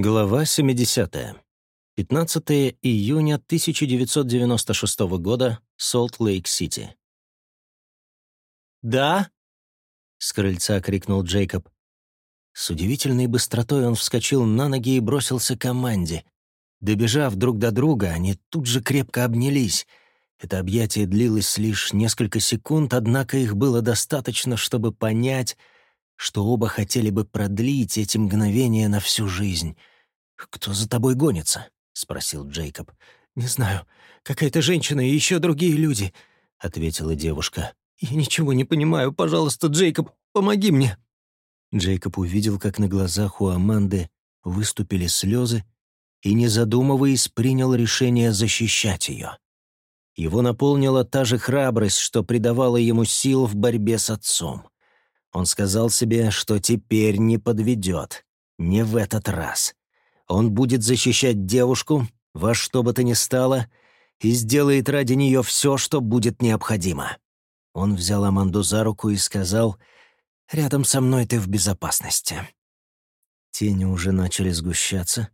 Глава 70. 15 июня 1996 года, Солт-Лейк-Сити. «Да?» — с крыльца крикнул Джейкоб. С удивительной быстротой он вскочил на ноги и бросился к команде. Добежав друг до друга, они тут же крепко обнялись. Это объятие длилось лишь несколько секунд, однако их было достаточно, чтобы понять, что оба хотели бы продлить эти мгновения на всю жизнь. «Кто за тобой гонится?» — спросил Джейкоб. «Не знаю. Какая-то женщина и еще другие люди», — ответила девушка. «Я ничего не понимаю. Пожалуйста, Джейкоб, помоги мне». Джейкоб увидел, как на глазах у Аманды выступили слезы, и, не задумываясь, принял решение защищать ее. Его наполнила та же храбрость, что придавала ему сил в борьбе с отцом. Он сказал себе, что теперь не подведет. Не в этот раз. Он будет защищать девушку во что бы то ни стало и сделает ради нее все, что будет необходимо. Он взял Аманду за руку и сказал, «Рядом со мной ты в безопасности». Тени уже начали сгущаться,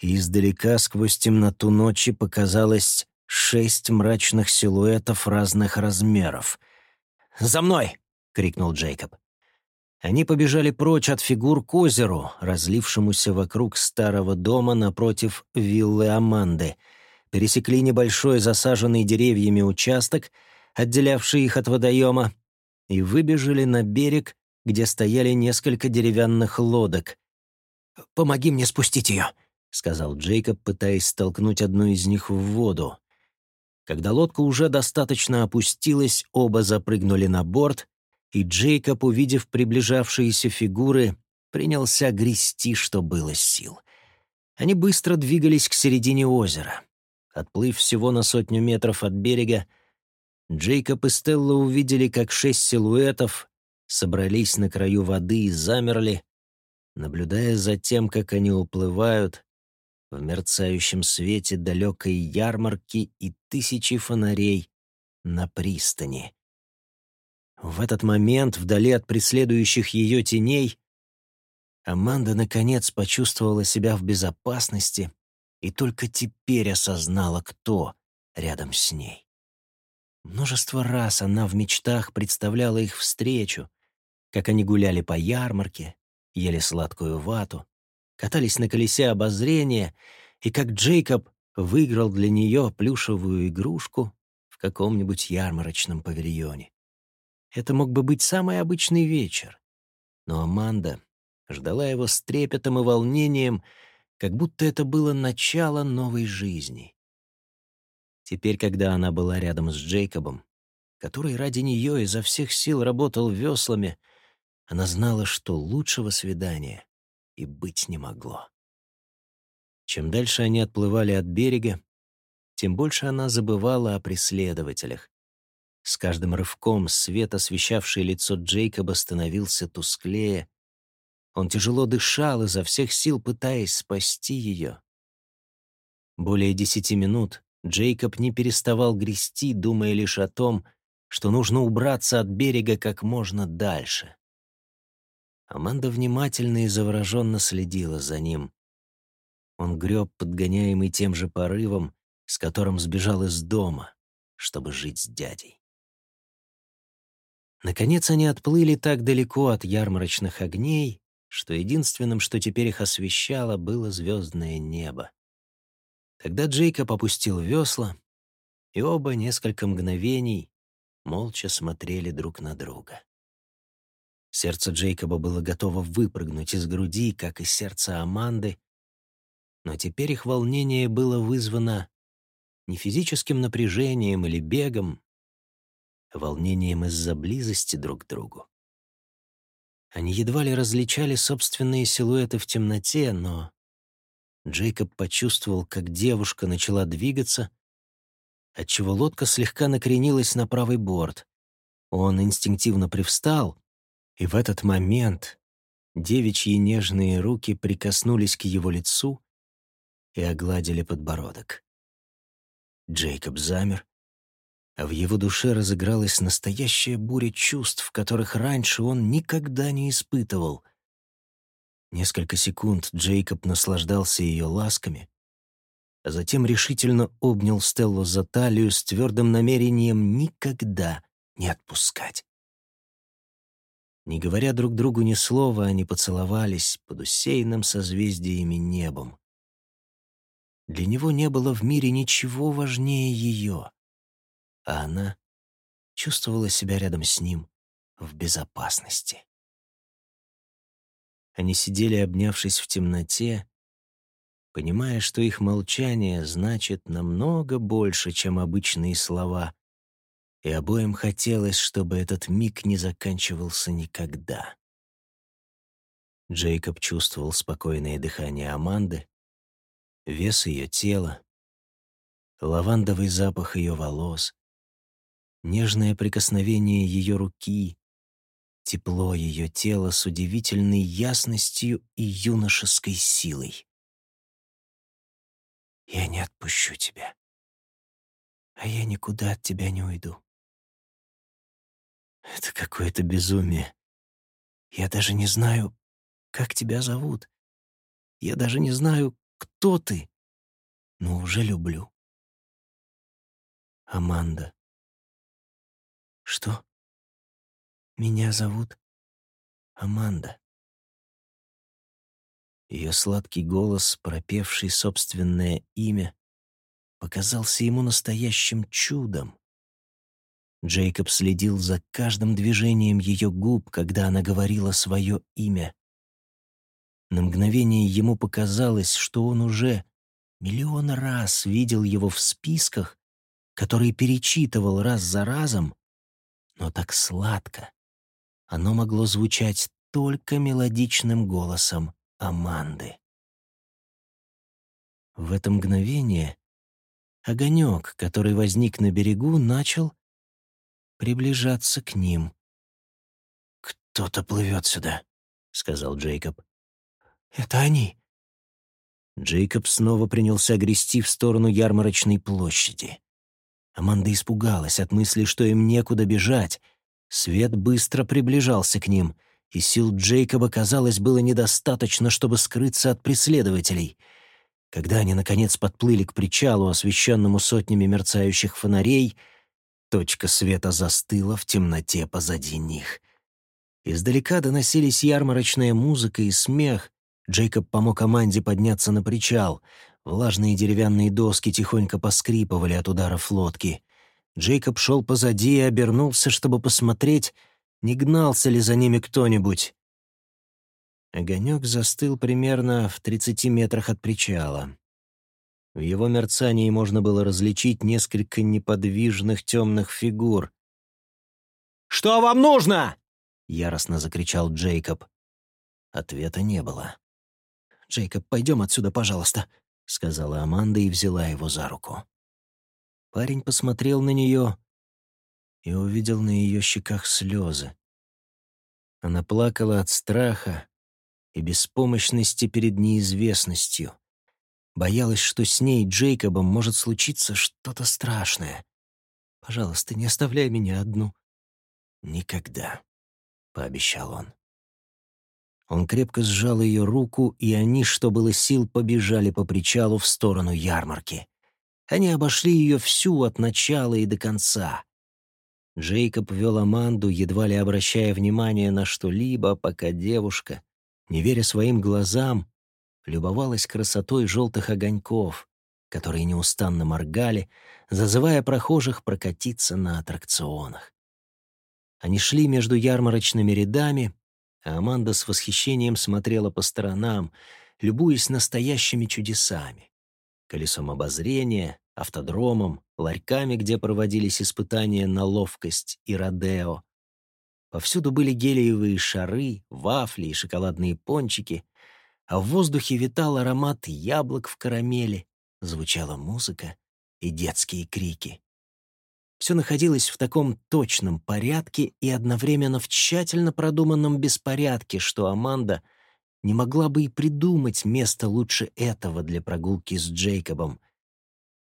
и издалека сквозь темноту ночи показалось шесть мрачных силуэтов разных размеров. «За мной!» — крикнул Джейкоб. Они побежали прочь от фигур к озеру, разлившемуся вокруг старого дома напротив виллы Аманды, пересекли небольшой засаженный деревьями участок, отделявший их от водоема, и выбежали на берег, где стояли несколько деревянных лодок. «Помоги мне спустить ее», — сказал Джейкоб, пытаясь столкнуть одну из них в воду. Когда лодка уже достаточно опустилась, оба запрыгнули на борт и Джейкоб, увидев приближавшиеся фигуры, принялся грести, что было сил. Они быстро двигались к середине озера. Отплыв всего на сотню метров от берега, Джейкоб и Стелла увидели, как шесть силуэтов собрались на краю воды и замерли, наблюдая за тем, как они уплывают в мерцающем свете далекой ярмарки и тысячи фонарей на пристани. В этот момент, вдали от преследующих ее теней, Аманда наконец почувствовала себя в безопасности и только теперь осознала, кто рядом с ней. Множество раз она в мечтах представляла их встречу, как они гуляли по ярмарке, ели сладкую вату, катались на колесе обозрения, и как Джейкоб выиграл для нее плюшевую игрушку в каком-нибудь ярмарочном павильоне. Это мог бы быть самый обычный вечер. Но Аманда ждала его с трепетом и волнением, как будто это было начало новой жизни. Теперь, когда она была рядом с Джейкобом, который ради нее изо всех сил работал веслами, она знала, что лучшего свидания и быть не могло. Чем дальше они отплывали от берега, тем больше она забывала о преследователях, с каждым рывком свет, освещавший лицо Джейкоба, становился тусклее. Он тяжело дышал, изо всех сил пытаясь спасти ее. Более десяти минут Джейкоб не переставал грести, думая лишь о том, что нужно убраться от берега как можно дальше. Аманда внимательно и завороженно следила за ним. Он греб, подгоняемый тем же порывом, с которым сбежал из дома, чтобы жить с дядей. Наконец они отплыли так далеко от ярмарочных огней, что единственным, что теперь их освещало, было звездное небо. Тогда Джейкоб опустил весла, и оба несколько мгновений молча смотрели друг на друга. Сердце Джейкоба было готово выпрыгнуть из груди, как и сердце Аманды, но теперь их волнение было вызвано не физическим напряжением или бегом, волнением из-за близости друг к другу. Они едва ли различали собственные силуэты в темноте, но Джейкоб почувствовал, как девушка начала двигаться, отчего лодка слегка накренилась на правый борт. Он инстинктивно привстал, и в этот момент девичьи нежные руки прикоснулись к его лицу и огладили подбородок. Джейкоб замер, а в его душе разыгралась настоящая буря чувств, которых раньше он никогда не испытывал. Несколько секунд Джейкоб наслаждался ее ласками, а затем решительно обнял Стеллу за талию с твердым намерением никогда не отпускать. Не говоря друг другу ни слова, они поцеловались под усеянным созвездиями небом. Для него не было в мире ничего важнее ее, а она чувствовала себя рядом с ним в безопасности. Они сидели, обнявшись в темноте, понимая, что их молчание значит намного больше, чем обычные слова, и обоим хотелось, чтобы этот миг не заканчивался никогда. Джейкоб чувствовал спокойное дыхание Аманды, вес ее тела, лавандовый запах ее волос, нежное прикосновение ее руки, тепло ее тела с удивительной ясностью и юношеской силой. «Я не отпущу тебя, а я никуда от тебя не уйду. Это какое-то безумие. Я даже не знаю, как тебя зовут. Я даже не знаю, кто ты, но уже люблю. Аманда. Что? Меня зовут Аманда. Ее сладкий голос, пропевший собственное имя, показался ему настоящим чудом. Джейкоб следил за каждым движением ее губ, когда она говорила свое имя. На мгновение ему показалось, что он уже миллион раз видел его в списках, которые перечитывал раз за разом, но так сладко, оно могло звучать только мелодичным голосом Аманды. В это мгновение огонек, который возник на берегу, начал приближаться к ним. «Кто-то плывет сюда», — сказал Джейкоб. «Это они». Джейкоб снова принялся грести в сторону ярмарочной площади. Аманда испугалась от мысли, что им некуда бежать — Свет быстро приближался к ним, и сил Джейкоба, казалось, было недостаточно, чтобы скрыться от преследователей. Когда они, наконец, подплыли к причалу, освещенному сотнями мерцающих фонарей, точка света застыла в темноте позади них. Издалека доносились ярмарочная музыка и смех. Джейкоб помог команде подняться на причал. Влажные деревянные доски тихонько поскрипывали от ударов лодки. Джейкоб шел позади и обернулся, чтобы посмотреть, не гнался ли за ними кто-нибудь. Огонек застыл примерно в 30 метрах от причала. В его мерцании можно было различить несколько неподвижных темных фигур. «Что вам нужно?» — яростно закричал Джейкоб. Ответа не было. «Джейкоб, пойдем отсюда, пожалуйста», — сказала Аманда и взяла его за руку. Парень посмотрел на нее и увидел на ее щеках слезы. Она плакала от страха и беспомощности перед неизвестностью. Боялась, что с ней, Джейкобом, может случиться что-то страшное. «Пожалуйста, не оставляй меня одну». «Никогда», — пообещал он. Он крепко сжал ее руку, и они, что было сил, побежали по причалу в сторону ярмарки. Они обошли ее всю от начала и до конца. Джейкоб вел Аманду, едва ли обращая внимание на что-либо, пока девушка, не веря своим глазам, любовалась красотой желтых огоньков, которые неустанно моргали, зазывая прохожих прокатиться на аттракционах. Они шли между ярмарочными рядами, Аманда с восхищением смотрела по сторонам, любуясь настоящими чудесами колесом обозрения, автодромом, ларьками, где проводились испытания на ловкость и родео. Повсюду были гелиевые шары, вафли и шоколадные пончики, а в воздухе витал аромат яблок в карамели, звучала музыка и детские крики. Все находилось в таком точном порядке и одновременно в тщательно продуманном беспорядке, что Аманда — не могла бы и придумать место лучше этого для прогулки с Джейкобом.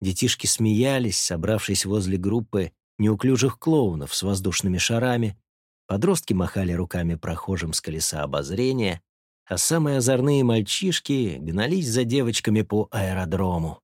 Детишки смеялись, собравшись возле группы неуклюжих клоунов с воздушными шарами, подростки махали руками прохожим с колеса обозрения, а самые озорные мальчишки гнались за девочками по аэродрому.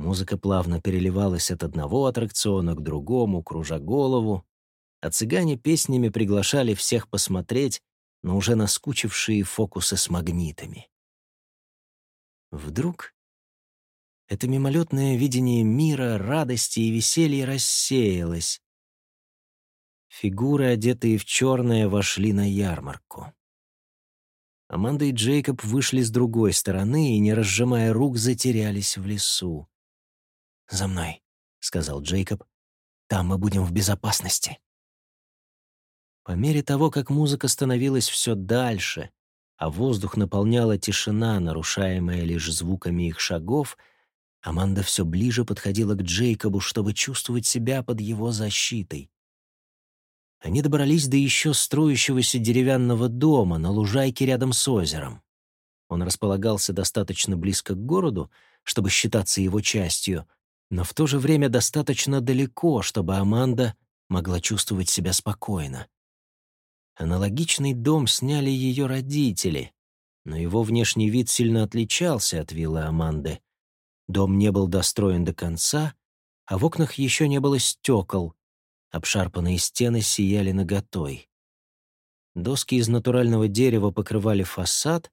Музыка плавно переливалась от одного аттракциона к другому, кружа голову, а цыгане песнями приглашали всех посмотреть на уже наскучившие фокусы с магнитами. Вдруг это мимолетное видение мира, радости и веселья рассеялось. Фигуры, одетые в черное, вошли на ярмарку. Аманда и Джейкоб вышли с другой стороны и, не разжимая рук, затерялись в лесу. «За мной», — сказал Джейкоб. «Там мы будем в безопасности». По мере того, как музыка становилась все дальше, а воздух наполняла тишина, нарушаемая лишь звуками их шагов, Аманда все ближе подходила к Джейкобу, чтобы чувствовать себя под его защитой. Они добрались до еще строящегося деревянного дома на лужайке рядом с озером. Он располагался достаточно близко к городу, чтобы считаться его частью, но в то же время достаточно далеко, чтобы Аманда могла чувствовать себя спокойно. Аналогичный дом сняли ее родители, но его внешний вид сильно отличался от виллы Аманды. Дом не был достроен до конца, а в окнах еще не было стекол, обшарпанные стены сияли наготой. Доски из натурального дерева покрывали фасад,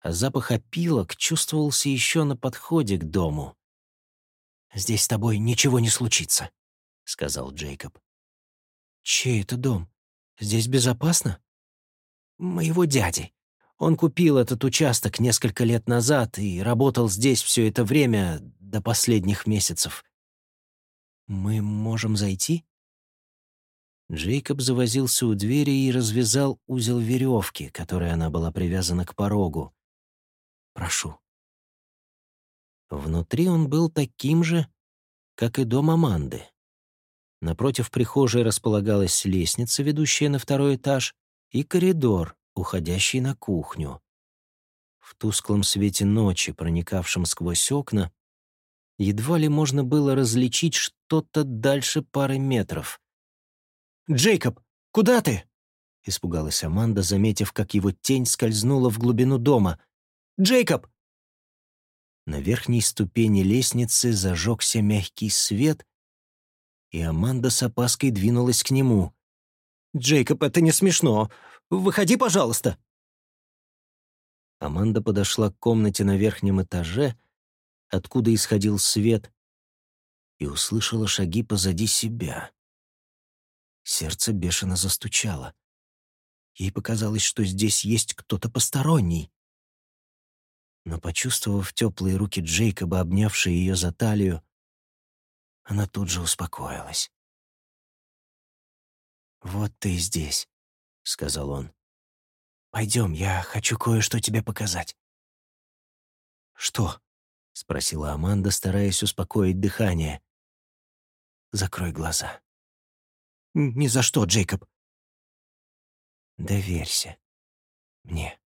а запах опилок чувствовался еще на подходе к дому. «Здесь с тобой ничего не случится», — сказал Джейкоб. «Чей это дом? Здесь безопасно?» «Моего дяди. Он купил этот участок несколько лет назад и работал здесь все это время до последних месяцев». «Мы можем зайти?» Джейкоб завозился у двери и развязал узел веревки, которой она была привязана к порогу. «Прошу». Внутри он был таким же, как и дом Аманды. Напротив прихожей располагалась лестница, ведущая на второй этаж, и коридор, уходящий на кухню. В тусклом свете ночи, проникавшем сквозь окна, едва ли можно было различить что-то дальше пары метров. «Джейкоб, куда ты?» — испугалась Аманда, заметив, как его тень скользнула в глубину дома. «Джейкоб!» На верхней ступени лестницы зажегся мягкий свет, и Аманда с опаской двинулась к нему. «Джейкоб, это не смешно. Выходи, пожалуйста!» Аманда подошла к комнате на верхнем этаже, откуда исходил свет, и услышала шаги позади себя. Сердце бешено застучало. Ей показалось, что здесь есть кто-то посторонний но, почувствовав теплые руки Джейкоба, обнявшие ее за талию, она тут же успокоилась. «Вот ты и здесь», — сказал он. «Пойдем, я хочу кое-что тебе показать». «Что?» — спросила Аманда, стараясь успокоить дыхание. «Закрой глаза». «Ни за что, Джейкоб». «Доверься мне».